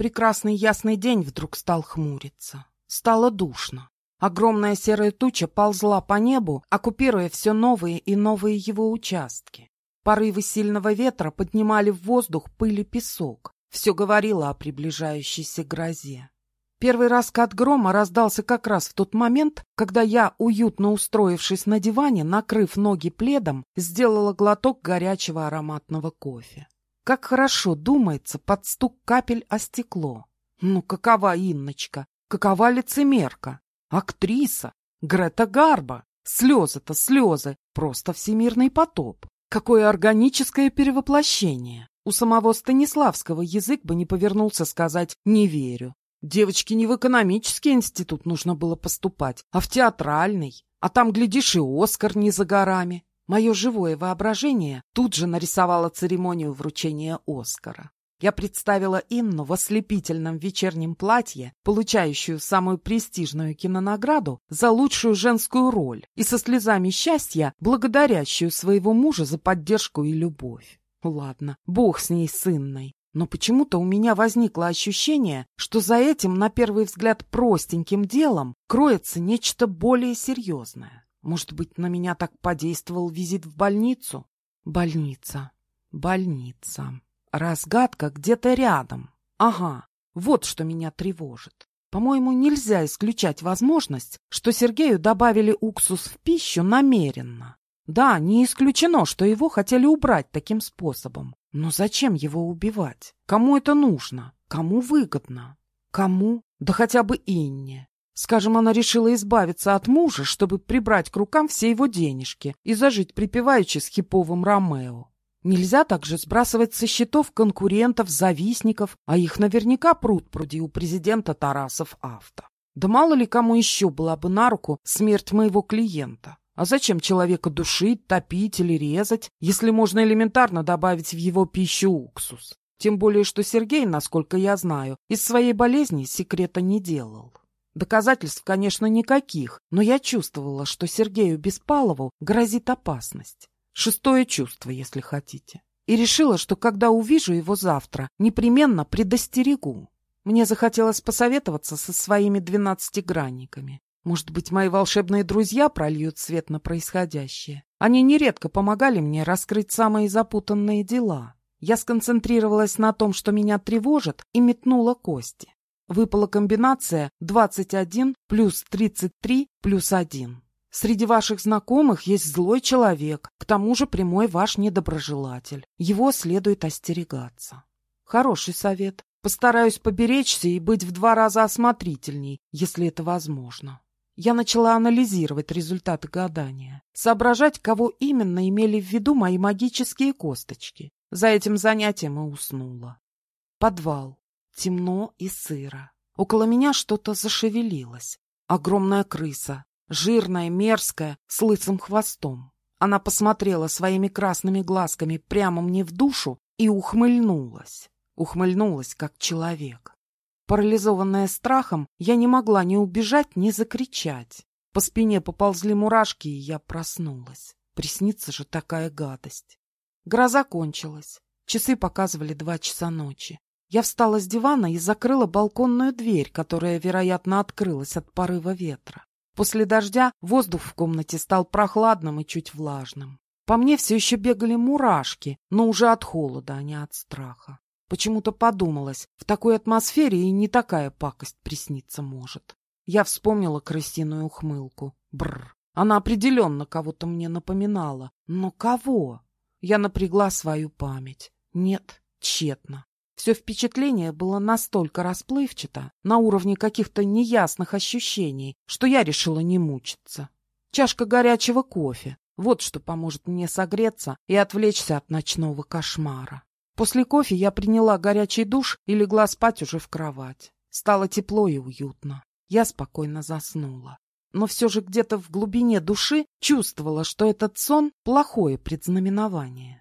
Прекрасный ясный день вдруг стал хмуриться. Стало душно. Огромная серая туча ползла по небу, оккупируя все новые и новые его участки. Порывы сильного ветра поднимали в воздух пыль и песок. Все говорило о приближающейся грозе. Первый раскат грома раздался как раз в тот момент, когда я, уютно устроившись на диване, накрыв ноги пледом, сделала глоток горячего ароматного кофе. Как хорошо думается под стук капель о стекло. Ну, какова Инночка? Какова лицемерка? Актриса? Грета Гарба? Слезы-то слезы. Просто всемирный потоп. Какое органическое перевоплощение. У самого Станиславского язык бы не повернулся сказать «не верю». Девочке не в экономический институт нужно было поступать, а в театральный. А там, глядишь, и Оскар не за горами. Мое живое воображение тут же нарисовало церемонию вручения Оскара. Я представила Инну в ослепительном вечернем платье, получающую самую престижную кинонаграду за лучшую женскую роль и со слезами счастья, благодарящую своего мужа за поддержку и любовь. Ладно, бог с ней, с Инной. Но почему-то у меня возникло ощущение, что за этим, на первый взгляд, простеньким делом кроется нечто более серьезное. Может быть, на меня так подействовал визит в больницу? Больница. Больница. Разгадка где-то рядом. Ага, вот что меня тревожит. По-моему, нельзя исключать возможность, что Сергею добавили уксус в пищу намеренно. Да, не исключено, что его хотели убрать таким способом. Но зачем его убивать? Кому это нужно? Кому выгодно? Кому? Да хотя бы Инне. Скажем, она решила избавиться от мужа, чтобы прибрать к рукам все его денежки и зажить припеваючи с хиповым Ромео. Нельзя также сбрасывать со счетов конкурентов, завистников, а их наверняка пруд пруди у президента Тарасов Авто. Да мало ли кому еще была бы на руку смерть моего клиента. А зачем человека душить, топить или резать, если можно элементарно добавить в его пищу уксус? Тем более, что Сергей, насколько я знаю, из своей болезни секрета не делал. Доказательств, конечно, никаких, но я чувствовала, что Сергею Беспалову грозит опасность. Шестое чувство, если хотите. И решила, что когда увижу его завтра, непременно предостерегу. Мне захотелось посоветоваться со своими двенадцатигранниками. Может быть, мои волшебные друзья прольют свет на происходящее. Они нередко помогали мне раскрыть самые запутанные дела. Я сконцентрировалась на том, что меня тревожит, и метнула кости. Выпала комбинация 21 плюс 33 плюс 1. Среди ваших знакомых есть злой человек, к тому же прямой ваш недоброжелатель. Его следует остерегаться. Хороший совет. Постараюсь поберечься и быть в два раза осмотрительней, если это возможно. Я начала анализировать результаты гадания, соображать, кого именно имели в виду мои магические косточки. За этим занятием и уснула. Подвал. Темно и сыро. Около меня что-то зашевелилось. Огромная крыса, жирная, мерзкая, с лысым хвостом. Она посмотрела своими красными глазками прямо мне в душу и ухмыльнулась. Ухмыльнулась, как человек. Парализованная страхом, я не могла ни убежать, ни закричать. По спине поползли мурашки, и я проснулась. Приснится же такая гадость. Гроза кончилась. Часы показывали два часа ночи. Я встала с дивана и закрыла балконную дверь, которая, вероятно, открылась от порыва ветра. После дождя воздух в комнате стал прохладным и чуть влажным. По мне все еще бегали мурашки, но уже от холода, а не от страха. Почему-то подумалось, в такой атмосфере и не такая пакость присниться может. Я вспомнила крысиную ухмылку. Бррр. Она определенно кого-то мне напоминала. Но кого? Я напрягла свою память. Нет, тщетно. Все впечатление было настолько расплывчато, на уровне каких-то неясных ощущений, что я решила не мучиться. Чашка горячего кофе. Вот что поможет мне согреться и отвлечься от ночного кошмара. После кофе я приняла горячий душ и легла спать уже в кровать. Стало тепло и уютно. Я спокойно заснула. Но все же где-то в глубине души чувствовала, что этот сон — плохое предзнаменование.